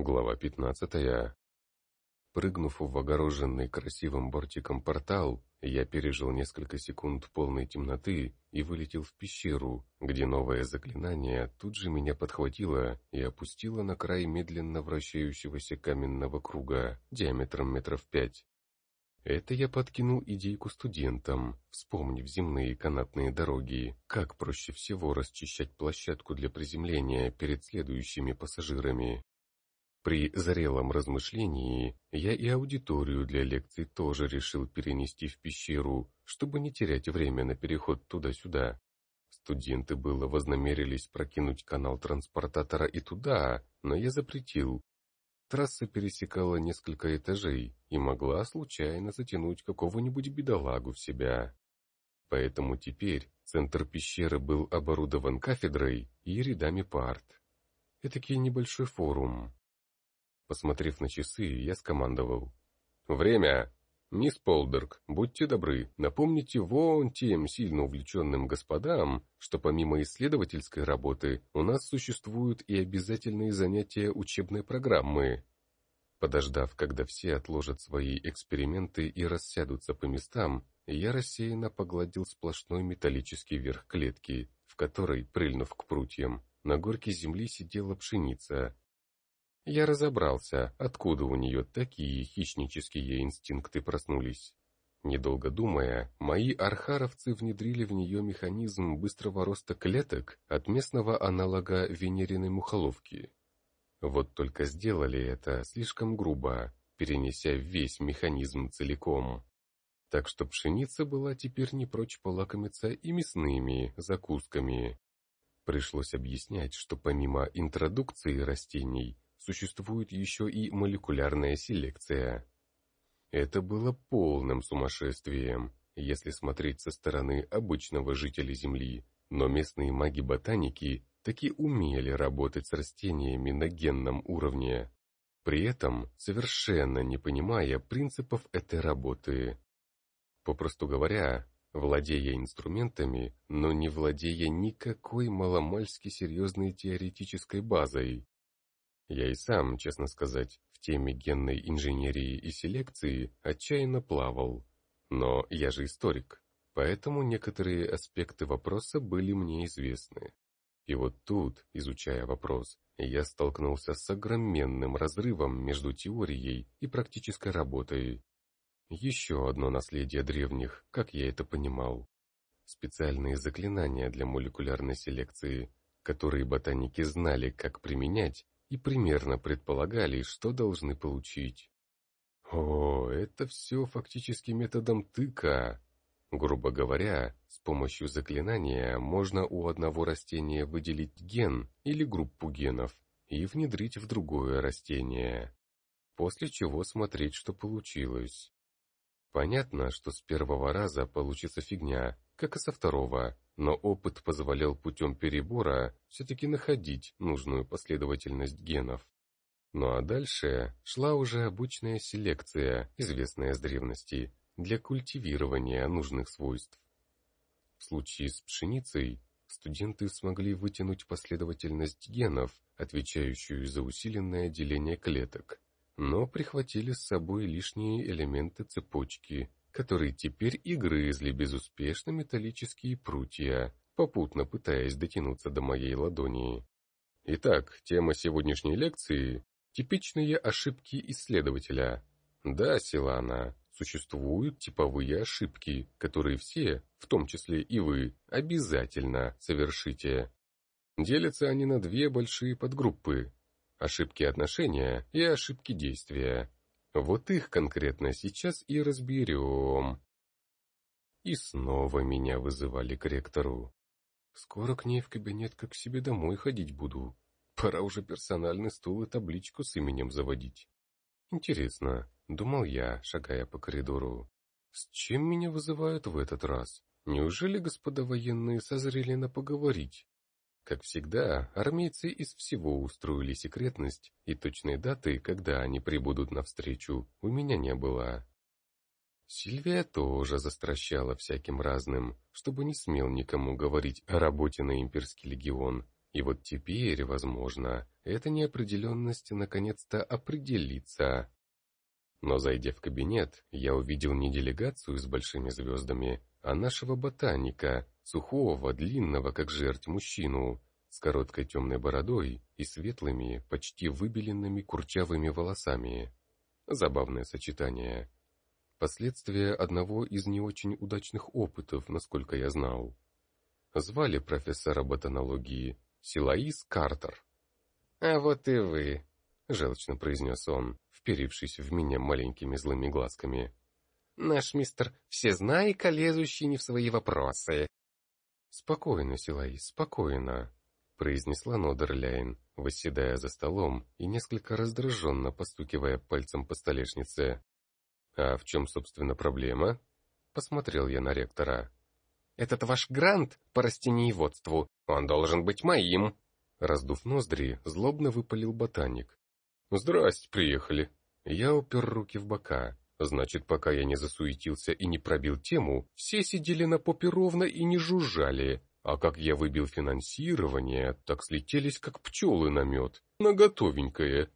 Глава 15. Прыгнув в огороженный красивым бортиком портал, я пережил несколько секунд полной темноты и вылетел в пещеру, где новое заклинание тут же меня подхватило и опустило на край медленно вращающегося каменного круга диаметром метров пять. Это я подкинул идейку студентам, вспомнив земные канатные дороги, как проще всего расчищать площадку для приземления перед следующими пассажирами. При зрелом размышлении я и аудиторию для лекций тоже решил перенести в пещеру, чтобы не терять время на переход туда-сюда. Студенты было вознамерились прокинуть канал транспортатора и туда, но я запретил. Трасса пересекала несколько этажей и могла случайно затянуть какого-нибудь бедолагу в себя. Поэтому теперь центр пещеры был оборудован кафедрой и рядами парт. Этакий небольшой форум, Посмотрев на часы, я скомандовал. «Время! Мисс Полдерг, будьте добры, напомните вон тем сильно увлеченным господам, что помимо исследовательской работы у нас существуют и обязательные занятия учебной программы». Подождав, когда все отложат свои эксперименты и рассядутся по местам, я рассеянно погладил сплошной металлический верх клетки, в которой, прильнув к прутьям, на горке земли сидела пшеница, я разобрался, откуда у нее такие хищнические инстинкты проснулись. Недолго думая, мои архаровцы внедрили в нее механизм быстрого роста клеток от местного аналога венериной мухоловки. Вот только сделали это слишком грубо, перенеся весь механизм целиком. Так что пшеница была теперь не прочь полакомиться и мясными закусками. Пришлось объяснять, что помимо интродукции растений, существует еще и молекулярная селекция. Это было полным сумасшествием, если смотреть со стороны обычного жителя Земли, но местные маги-ботаники таки умели работать с растениями на генном уровне, при этом совершенно не понимая принципов этой работы. Попросту говоря, владея инструментами, но не владея никакой маломальски серьезной теоретической базой, я и сам, честно сказать, в теме генной инженерии и селекции отчаянно плавал. Но я же историк, поэтому некоторые аспекты вопроса были мне известны. И вот тут, изучая вопрос, я столкнулся с огроменным разрывом между теорией и практической работой. Еще одно наследие древних, как я это понимал. Специальные заклинания для молекулярной селекции, которые ботаники знали, как применять, и примерно предполагали, что должны получить. О, это все фактически методом тыка. Грубо говоря, с помощью заклинания можно у одного растения выделить ген или группу генов и внедрить в другое растение, после чего смотреть, что получилось. Понятно, что с первого раза получится фигня, как и со второго, но опыт позволял путем перебора все-таки находить нужную последовательность генов. Ну а дальше шла уже обычная селекция, известная с древности, для культивирования нужных свойств. В случае с пшеницей студенты смогли вытянуть последовательность генов, отвечающую за усиленное деление клеток, но прихватили с собой лишние элементы цепочки, которые теперь и грызли безуспешно металлические прутья, попутно пытаясь дотянуться до моей ладони. Итак, тема сегодняшней лекции – типичные ошибки исследователя. Да, Силана, существуют типовые ошибки, которые все, в том числе и вы, обязательно совершите. Делятся они на две большие подгруппы – ошибки отношения и ошибки действия. Вот их конкретно сейчас и разберем. И снова меня вызывали к ректору. Скоро к ней в кабинет как к себе домой ходить буду. Пора уже персональный стул и табличку с именем заводить. Интересно, думал я, шагая по коридору. С чем меня вызывают в этот раз? Неужели господа военные созрели на поговорить? Как всегда, армейцы из всего устроили секретность, и точной даты, когда они прибудут навстречу, у меня не было. Сильвия тоже застращала всяким разным, чтобы не смел никому говорить о работе на имперский легион, и вот теперь, возможно, эта неопределенность наконец-то определится. Но зайдя в кабинет, я увидел не делегацию с большими звездами, а нашего ботаника, сухого, длинного, как жерть мужчину, с короткой темной бородой и светлыми, почти выбеленными курчавыми волосами. Забавное сочетание. Последствия одного из не очень удачных опытов, насколько я знал. Звали профессора ботанологии Силаис Картер. «А вот и вы», — желчно произнес он, вперившись в меня маленькими злыми глазками. «Наш мистер всезнайка, лезущий не в свои вопросы». «Спокойно, Силаис, спокойно», — произнесла Нодерляйн, восседая за столом и несколько раздраженно постукивая пальцем по столешнице. «А в чем, собственно, проблема?» — посмотрел я на ректора. «Этот ваш грант по растениеводству, он должен быть моим!» Раздув ноздри, злобно выпалил ботаник. «Здрасте, приехали!» Я упер руки в бока. Значит, пока я не засуетился и не пробил тему, все сидели на попе ровно и не жужжали. А как я выбил финансирование, так слетелись, как пчелы на мед. На готовенькое.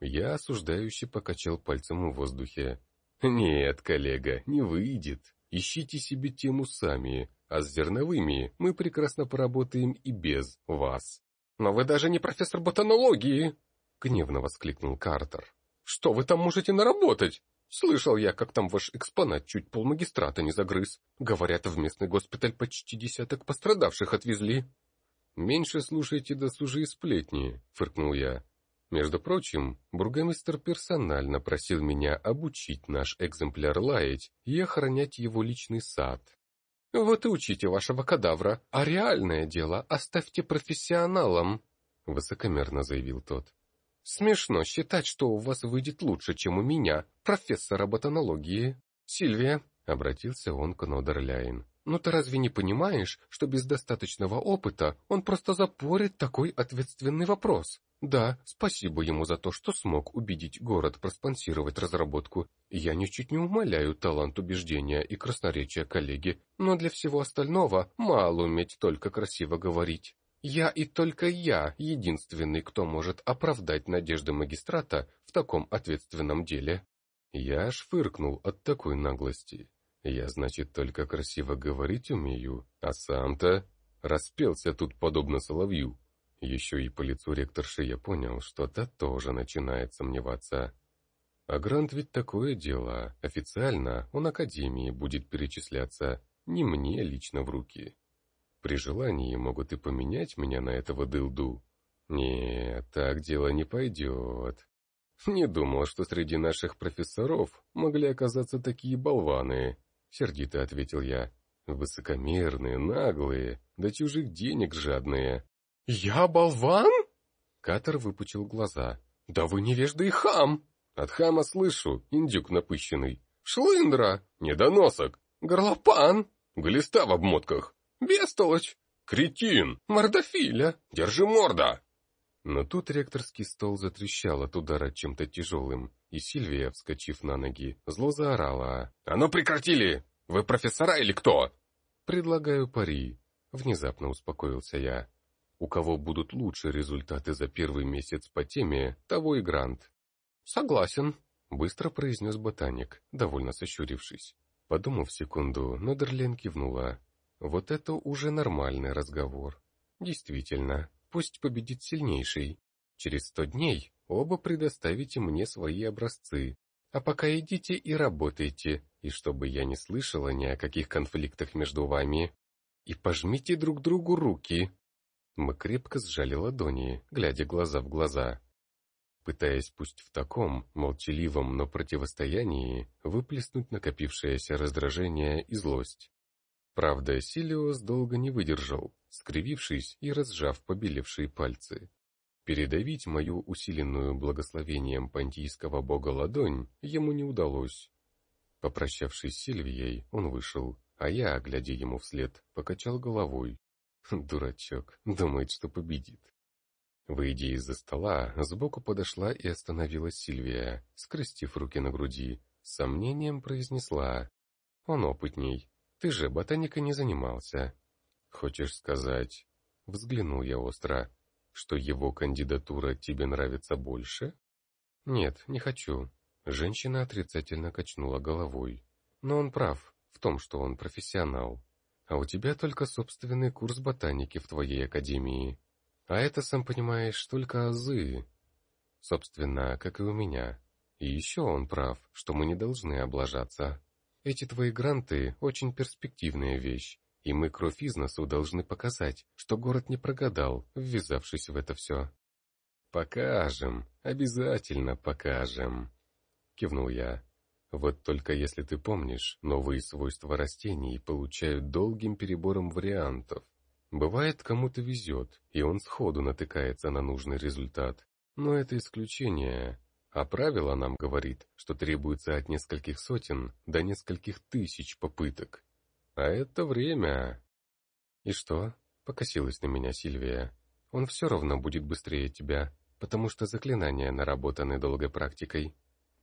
Я осуждающе покачал пальцем в воздухе. «Нет, коллега, не выйдет. Ищите себе тему сами, а с зерновыми мы прекрасно поработаем и без вас». «Но вы даже не профессор ботанологии!» — гневно воскликнул Картер. «Что вы там можете наработать? Слышал я, как там ваш экспонат чуть полмагистрата не загрыз. Говорят, в местный госпиталь почти десяток пострадавших отвезли». «Меньше слушайте досужие сплетни», — фыркнул я. Между прочим, бургомистр персонально просил меня обучить наш экземпляр лаять и охранять его личный сад. Вот и учите вашего кадавра, а реальное дело оставьте профессионалам, высокомерно заявил тот. Смешно считать, что у вас выйдет лучше, чем у меня, профессора ботанологии. Сильвия, обратился он к Нодерляйн. «Ну ты разве не понимаешь, что без достаточного опыта он просто запорит такой ответственный вопрос? Да, спасибо ему за то, что смог убедить город проспонсировать разработку. Я ничуть не умаляю талант убеждения и красноречия коллеги, но для всего остального мало уметь только красиво говорить. Я и только я единственный, кто может оправдать надежды магистрата в таком ответственном деле». Я аж фыркнул от такой наглости. Я, значит, только красиво говорить умею, а сам-то распелся тут подобно соловью. Еще и по лицу ректорши я понял, что та тоже начинает сомневаться. А грант ведь такое дело. Официально он академии будет перечисляться, не мне лично в руки. При желании могут и поменять меня на этого дылду. Нет, так дело не пойдет. Не думал, что среди наших профессоров могли оказаться такие болваны. — сердито ответил я. «Высокомерные, наглые, до чужих денег жадные». «Я болван?» Катер выпучил глаза. «Да вы невежда и хам!» «От хама слышу, индюк напыщенный». «Шлындра!» «Недоносок!» «Горлопан!» «Глиста в обмотках!» «Бестолочь!» «Кретин!» «Мордофиля!» «Держи морда!» Но тут ректорский стол затрещал от удара чем-то тяжелым, и Сильвия, вскочив на ноги, зло заорала. «А ну прекратили! Вы профессора или кто?» «Предлагаю пари», — внезапно успокоился я. «У кого будут лучшие результаты за первый месяц по теме, того и грант». «Согласен», — быстро произнес ботаник, довольно сощурившись. Подумав секунду, Нодерлен кивнула. «Вот это уже нормальный разговор. Действительно, Пусть победит сильнейший. Через сто дней оба предоставите мне свои образцы. А пока идите и работайте, и чтобы я не слышала ни о каких конфликтах между вами. И пожмите друг другу руки. Мы крепко сжали ладони, глядя глаза в глаза, пытаясь пусть в таком, молчаливом, но противостоянии, выплеснуть накопившееся раздражение и злость. Правда, Силиос долго не выдержал, скривившись и разжав побелевшие пальцы. Передавить мою усиленную благословением понтийского бога ладонь ему не удалось. Попрощавшись с Сильвией, он вышел, а я, глядя ему вслед, покачал головой. Дурачок, думает, что победит. Выйдя из-за стола, сбоку подошла и остановилась Сильвия, скрестив руки на груди, с сомнением произнесла. Он опытней, ты же ботаникой не занимался. Хочешь сказать... Взглянул я остро. что его кандидатура тебе нравится больше? Нет, не хочу. Женщина отрицательно качнула головой. Но он прав в том, что он профессионал. А у тебя только собственный курс ботаники в твоей академии. А это, сам понимаешь, только азы. Собственно, как и у меня. И еще он прав, что мы не должны облажаться. Эти твои гранты – очень перспективная вещь, и мы кровь из носу должны показать, что город не прогадал, ввязавшись в это все. «Покажем, обязательно покажем», — кивнул я. «Вот только если ты помнишь, новые свойства растений получают долгим перебором вариантов. Бывает, кому-то везет, и он сходу натыкается на нужный результат. Но это исключение, а правило нам говорит, что требуется от нескольких сотен до нескольких тысяч попыток. А это время. И что? Покосилась на меня Сильвия. Он все равно будет быстрее тебя, потому что заклинания наработаны долгой практикой.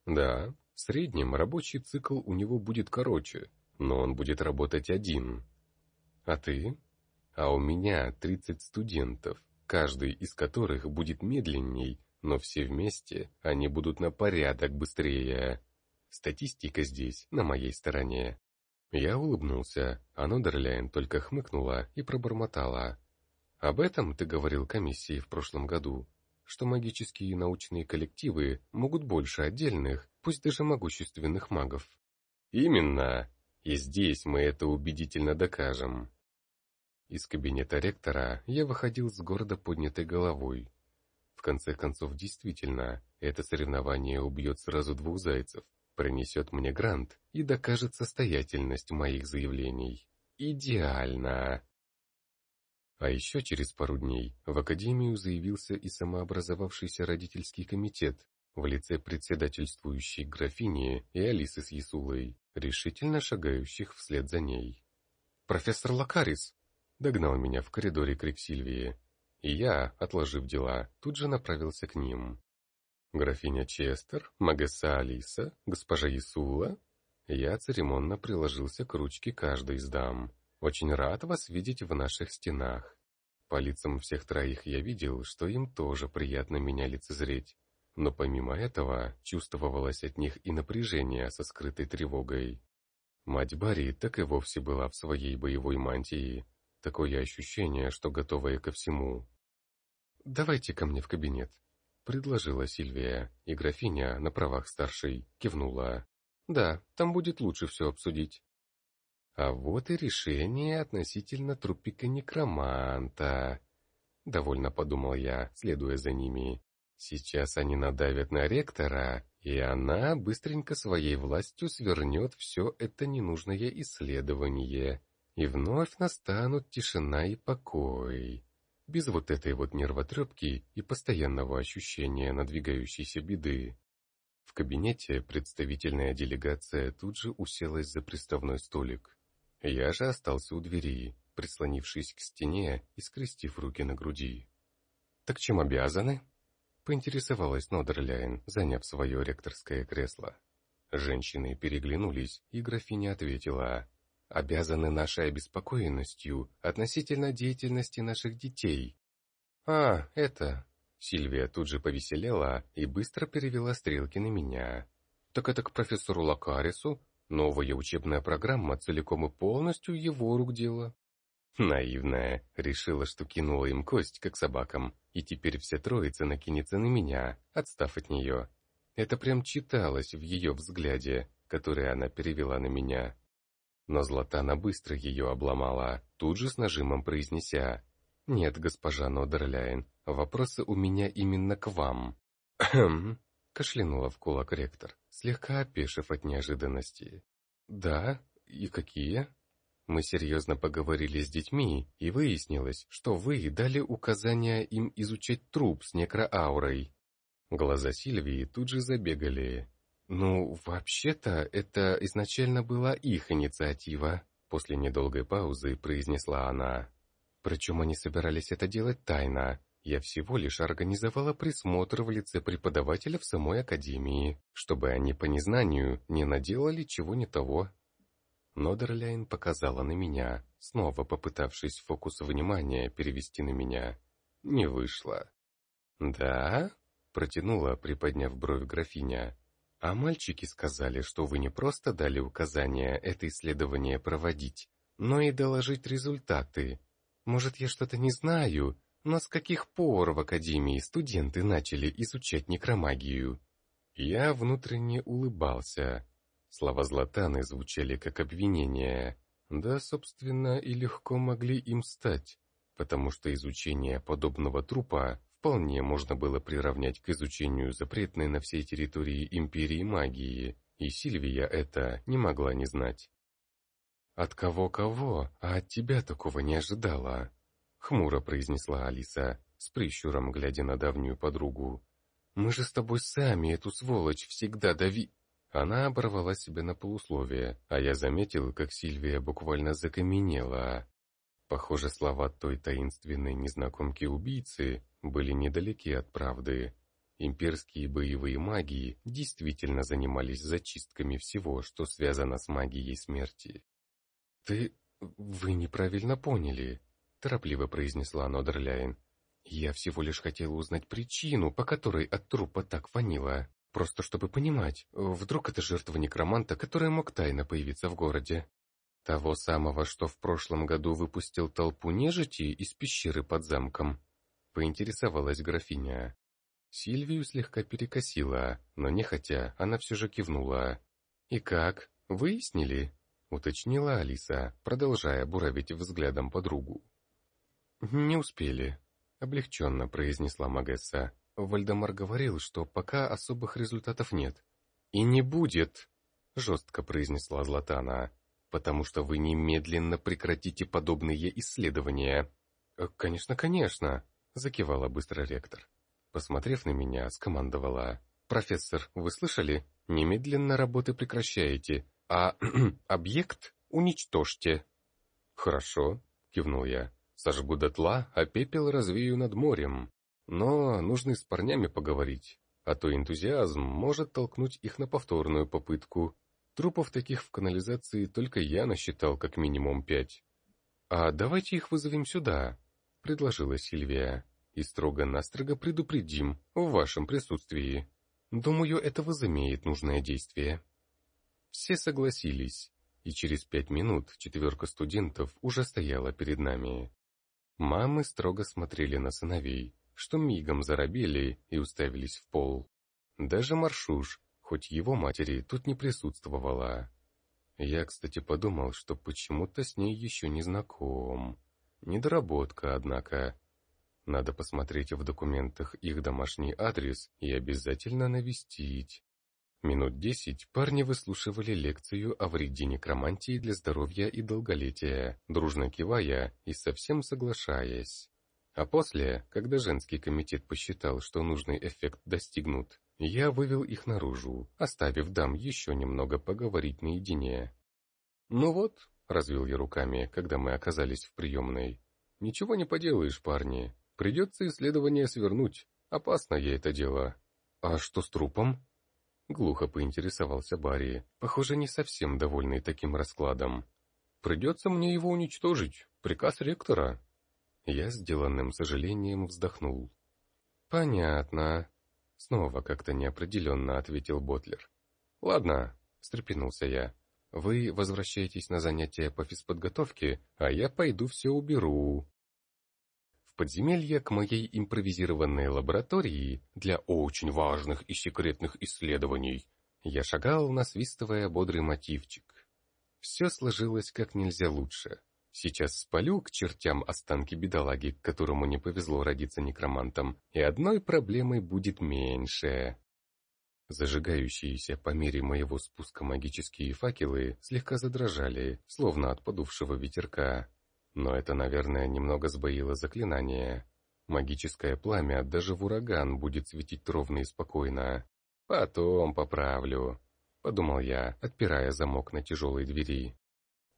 Да, в среднем рабочий цикл у него будет короче, но он будет работать один. А ты? А у меня 30 студентов, каждый из которых будет медленней, но все вместе они будут на порядок быстрее. Статистика здесь, на моей стороне. Я улыбнулся, а Нодерляйн только хмыкнула и пробормотала. «Об этом ты говорил комиссии в прошлом году, что магические и научные коллективы могут больше отдельных, пусть даже могущественных магов». «Именно! И здесь мы это убедительно докажем». Из кабинета ректора я выходил с гордо поднятой головой. Конце концов, действительно, это соревнование убьет сразу двух зайцев принесет мне грант и докажет состоятельность моих заявлений. Идеально! А еще через пару дней в Академию заявился и самообразовавшийся родительский комитет в лице председательствующей графини и Алисы с Ясулой, решительно шагающих вслед за ней. «Профессор Лакарис!» — догнал меня в коридоре крик Сильвии, и я, отложив дела, тут же направился к ним. Графиня Честер, Магесса Алиса, госпожа Исула. Я церемонно приложился к ручке каждой из дам. Очень рад вас видеть в наших стенах. По лицам всех троих я видел, что им тоже приятно меня лицезреть. Но помимо этого, чувствовалось от них и напряжение со скрытой тревогой. Мать Барри так и вовсе была в своей боевой мантии. Такое ощущение, что готовая ко всему. «Давайте ко мне в кабинет», — предложила Сильвия, и графиня, на правах старшей, кивнула. «Да, там будет лучше все обсудить». А вот и решение относительно трупика некроманта. Довольно подумал я, следуя за ними. Сейчас они надавят на ректора, и она быстренько своей властью свернет все это ненужное исследование. И вновь настанут тишина и покой без вот этой вот нервотрепки и постоянного ощущения надвигающейся беды. В кабинете представительная делегация тут же уселась за приставной столик. Я же остался у двери, прислонившись к стене и скрестив руки на груди. «Так чем обязаны?» — поинтересовалась Нодерляйн, заняв свое ректорское кресло. Женщины переглянулись, и графиня ответила, обязаны нашей обеспокоенностью относительно деятельности наших детей. А, это... Сильвия тут же повеселела и быстро перевела стрелки на меня. Так это к профессору Лакарису? Новая учебная программа целиком и полностью его рук дело. Наивная, решила, что кинула им кость, как собакам, и теперь вся троица накинется на меня, отстав от нее. Это прям читалось в ее взгляде, который она перевела на меня. Но Златана быстро ее обломала, тут же с нажимом произнеся. «Нет, госпожа Нодерляйн, вопросы у меня именно к вам». «Хм», — кашлянула в кулак ректор, слегка опешив от неожиданности. «Да? И какие?» Мы серьезно поговорили с детьми, и выяснилось, что вы дали указания им изучать труп с некроаурой. Глаза Сильвии тут же забегали, «Ну, вообще-то, это изначально была их инициатива», после недолгой паузы произнесла она. «Причем они собирались это делать тайно. Я всего лишь организовала присмотр в лице преподавателя в самой академии, чтобы они по незнанию не наделали чего не того». Нодерляйн показала на меня, снова попытавшись фокус внимания перевести на меня. не вышло. «Да?» — протянула, приподняв бровь графиня. «А мальчики сказали, что вы не просто дали указание это исследование проводить, но и доложить результаты. Может, я что-то не знаю, но с каких пор в Академии студенты начали изучать некромагию?» Я внутренне улыбался. Слова Златаны звучали как обвинение. Да, собственно, и легко могли им стать, потому что изучение подобного трупа вполне можно было приравнять к изучению запретной на всей территории Империи магии, и Сильвия это не могла не знать. «От кого-кого, а от тебя такого не ожидала», — хмуро произнесла Алиса, с прищуром глядя на давнюю подругу. «Мы же с тобой сами эту сволочь всегда дави...» Она оборвала себя на полусловие, а я заметил, как Сильвия буквально закаменела. Похоже, слова той таинственной незнакомки-убийцы были недалеки от правды. Имперские боевые маги действительно занимались зачистками всего, что связано с магией смерти. «Ты... вы неправильно поняли», — торопливо произнесла Нодерляйн. «Я всего лишь хотела узнать причину, по которой от трупа так фанило. Просто чтобы понимать, вдруг это жертва некроманта, который мог тайно появиться в городе. Того самого, что в прошлом году выпустил толпу нежити из пещеры под замком. Поинтересовалась графиня. Сильвию слегка перекосила, но нехотя она все же кивнула. «И как? Выяснили?» — уточнила Алиса, продолжая буравить взглядом подругу. «Не успели», — облегченно произнесла Магесса. Вальдемар говорил, что пока особых результатов нет. «И не будет», — жестко произнесла Златана, «потому что вы немедленно прекратите подобные исследования». «Э, «Конечно, конечно», Закивала быстро ректор. Посмотрев на меня, скомандовала. «Профессор, вы слышали? Немедленно работы прекращаете, а объект уничтожьте». «Хорошо», — кивнул я. «Сожгу дотла, а пепел развею над морем. Но нужно с парнями поговорить, а то энтузиазм может толкнуть их на повторную попытку. Трупов таких в канализации только я насчитал как минимум пять. А давайте их вызовем сюда, — предложила Сильвия. «И строго-настрого предупредим в вашем присутствии. Думаю, это возымеет нужное действие». Все согласились, и через пять минут четверка студентов уже стояла перед нами. Мамы строго смотрели на сыновей, что мигом заробели и уставились в пол. Даже Маршуш, хоть его матери тут не присутствовала. Я, кстати, подумал, что почему-то с ней еще не знаком. Недоработка, однако. Надо посмотреть в документах их домашний адрес и обязательно навестить. Минут десять парни выслушивали лекцию о вреде некромантии для здоровья и долголетия, дружно кивая и совсем соглашаясь. А после, когда женский комитет посчитал, что нужный эффект достигнут, я вывел их наружу, оставив дам еще немного поговорить наедине. «Ну вот, — развел я руками, когда мы оказались в приемной. «Ничего не поделаешь, парни. Придется исследование свернуть. Опасно ей это дело». «А что с трупом?» Глухо поинтересовался Барри, похоже, не совсем довольный таким раскладом. «Придется мне его уничтожить. Приказ ректора». Я сделанным сожалением вздохнул. «Понятно», — снова как-то неопределенно ответил Ботлер. «Ладно», — встрепенулся я. Вы возвращаетесь на занятия по физподготовке, а я пойду все уберу. В подземелье к моей импровизированной лаборатории для очень важных и секретных исследований я шагал, насвистывая бодрый мотивчик. Все сложилось как нельзя лучше. Сейчас спалю к чертям останки бедолаги, которому не повезло родиться некромантом, и одной проблемой будет меньше. Зажигающиеся по мере моего спуска магические факелы слегка задрожали, словно от подувшего ветерка. Но это, наверное, немного сбоило заклинание. Магическое пламя даже в ураган будет светить ровно и спокойно. Потом поправлю, подумал я, отпирая замок на тяжелой двери.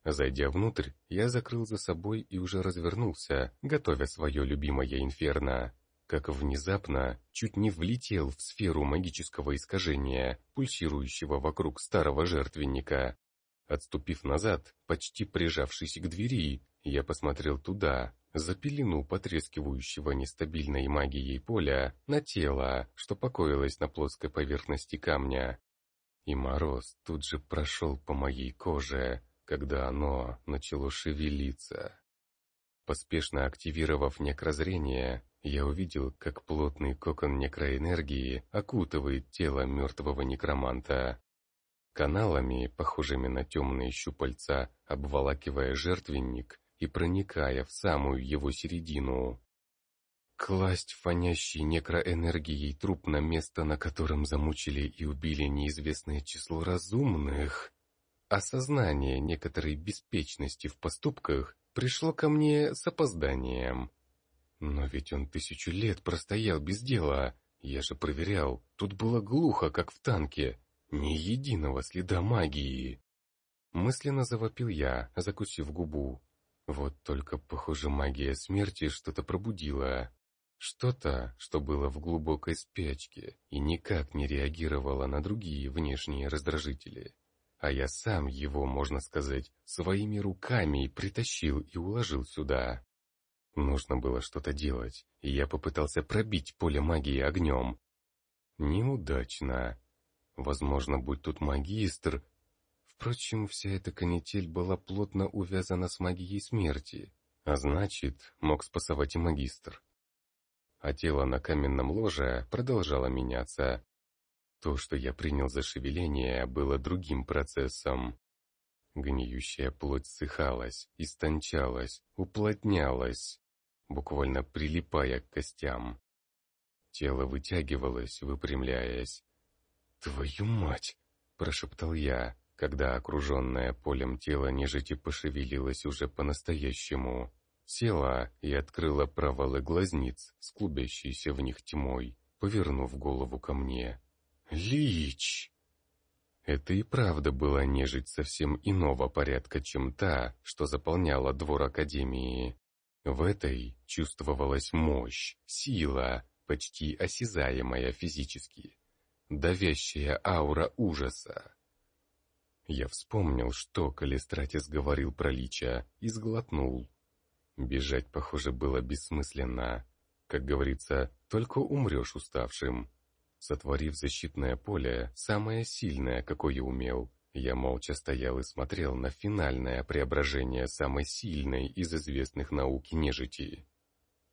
Зайдя внутрь, я закрыл за собой и уже развернулся, готовя свое любимое инферно как внезапно чуть не влетел в сферу магического искажения, пульсирующего вокруг старого жертвенника. Отступив назад, почти прижавшись к двери, я посмотрел туда, запелену потрескивающего нестабильной магией поля на тело, что покоилось на плоской поверхности камня. И мороз тут же прошел по моей коже, когда оно начало шевелиться. Поспешно активировав некрозрение, я увидел, как плотный кокон некроэнергии окутывает тело мертвого некроманта. Каналами, похожими на темные щупальца, обволакивая жертвенник и проникая в самую его середину. Класть фонящий некроэнергией труп на место, на котором замучили и убили неизвестное число разумных. Осознание некоторой беспечности в поступках пришло ко мне с опозданием. Но ведь он тысячу лет простоял без дела. Я же проверял, тут было глухо, как в танке. Ни единого следа магии. Мысленно завопил я, закусив губу. Вот только, похоже, магия смерти что-то пробудила. Что-то, что было в глубокой спячке и никак не реагировало на другие внешние раздражители. А я сам его, можно сказать, своими руками притащил и уложил сюда. Нужно было что-то делать, и я попытался пробить поле магии огнем. Неудачно. Возможно, будь тут магистр... Впрочем, вся эта канитель была плотно увязана с магией смерти, а значит, мог спасовать и магистр. А тело на каменном ложе продолжало меняться. То, что я принял за шевеление, было другим процессом. Гниющая плоть ссыхалась, истончалась, уплотнялась буквально прилипая к костям. Тело вытягивалось, выпрямляясь. «Твою мать!» — прошептал я, когда окруженное полем тело нежити пошевелилось уже по-настоящему. Села и открыла провалы глазниц, с клубящейся в них тьмой, повернув голову ко мне. «Лич!» Это и правда была нежить совсем иного порядка, чем та, что заполняла двор Академии. В этой чувствовалась мощь, сила, почти осязаемая физически, давящая аура ужаса. Я вспомнил, что Калистратис говорил про Лича, и сглотнул. Бежать, похоже, было бессмысленно. Как говорится, только умрешь уставшим. Сотворив защитное поле, самое сильное, какое умел, я молча стоял и смотрел на финальное преображение самой сильной из известных науки нежити.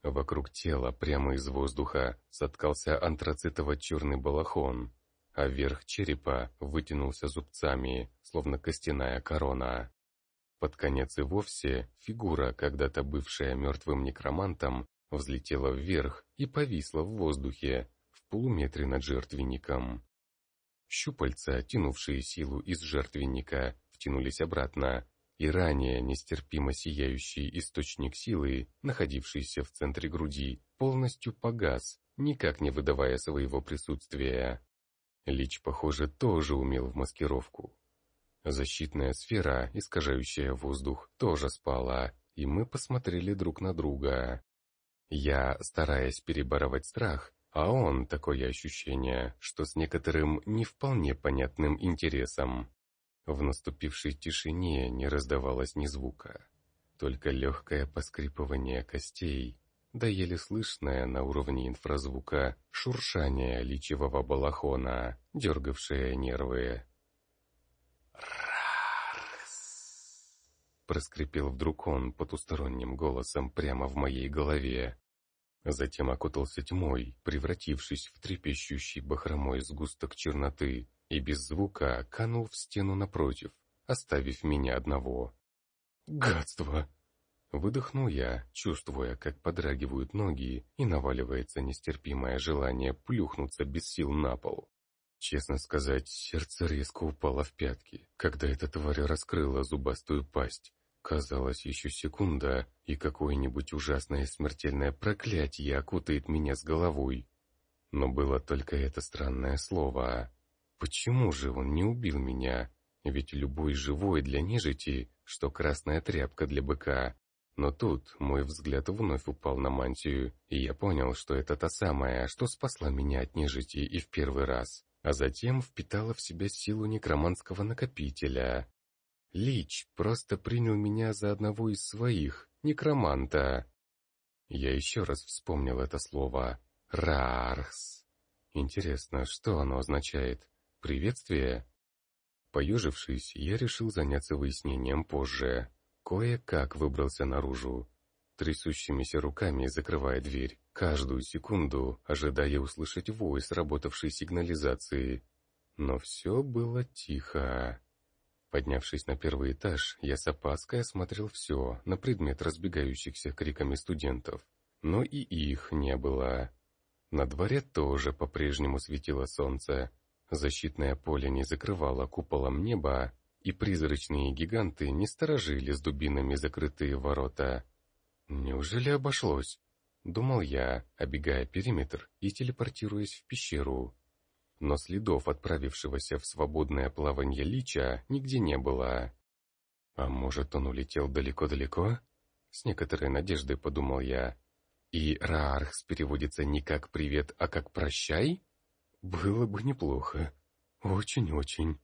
Вокруг тела, прямо из воздуха, соткался антрацитово-черный балахон, а верх черепа вытянулся зубцами, словно костяная корона. Под конец и вовсе фигура, когда-то бывшая мертвым некромантом, взлетела вверх и повисла в воздухе, в полуметре над жертвенником. Щупальца, тянувшие силу из жертвенника, втянулись обратно, и ранее нестерпимо сияющий источник силы, находившийся в центре груди, полностью погас, никак не выдавая своего присутствия. Лич, похоже, тоже умел в маскировку. Защитная сфера, искажающая воздух, тоже спала, и мы посмотрели друг на друга. Я, стараясь перебороть страх, а он, такое ощущение, что с некоторым не вполне понятным интересом. В наступившей тишине не раздавалось ни звука, только легкое поскрипывание костей, да еле слышное на уровне инфразвука шуршание личевого балахона, дергавшее нервы. Проскрипел вдруг он потусторонним голосом прямо в моей голове. Затем окутался тьмой, превратившись в трепещущий бахромой сгусток черноты, и без звука канул в стену напротив, оставив меня одного. «Гадство!» Выдохнул я, чувствуя, как подрагивают ноги, и наваливается нестерпимое желание плюхнуться без сил на пол. Честно сказать, сердце резко упало в пятки, когда эта тварь раскрыла зубастую пасть, Казалось, еще секунда, и какое-нибудь ужасное смертельное проклятие окутает меня с головой. Но было только это странное слово. Почему же он не убил меня? Ведь любой живой для нежити, что красная тряпка для быка. Но тут мой взгляд вновь упал на мантию, и я понял, что это та самая, что спасла меня от нежити и в первый раз, а затем впитала в себя силу некроманского накопителя. Лич просто принял меня за одного из своих, некроманта. Я еще раз вспомнил это слово «рархс». Интересно, что оно означает? Приветствие? Поежившись, я решил заняться выяснением позже. Кое-как выбрался наружу, трясущимися руками закрывая дверь, каждую секунду ожидая услышать вой сработавшей сигнализации. Но все было тихо. Поднявшись на первый этаж, я с опаской осмотрел все на предмет разбегающихся криками студентов. Но и их не было. На дворе тоже по-прежнему светило солнце. Защитное поле не закрывало куполом неба, и призрачные гиганты не сторожили с дубинами закрытые ворота. Неужели обошлось? Думал я, обегая периметр и телепортируясь в пещеру но следов отправившегося в свободное плавание лича нигде не было. А может, он улетел далеко-далеко? С некоторой надеждой подумал я. И Раархс переводится не как «привет», а как «прощай»? Было бы неплохо. Очень-очень.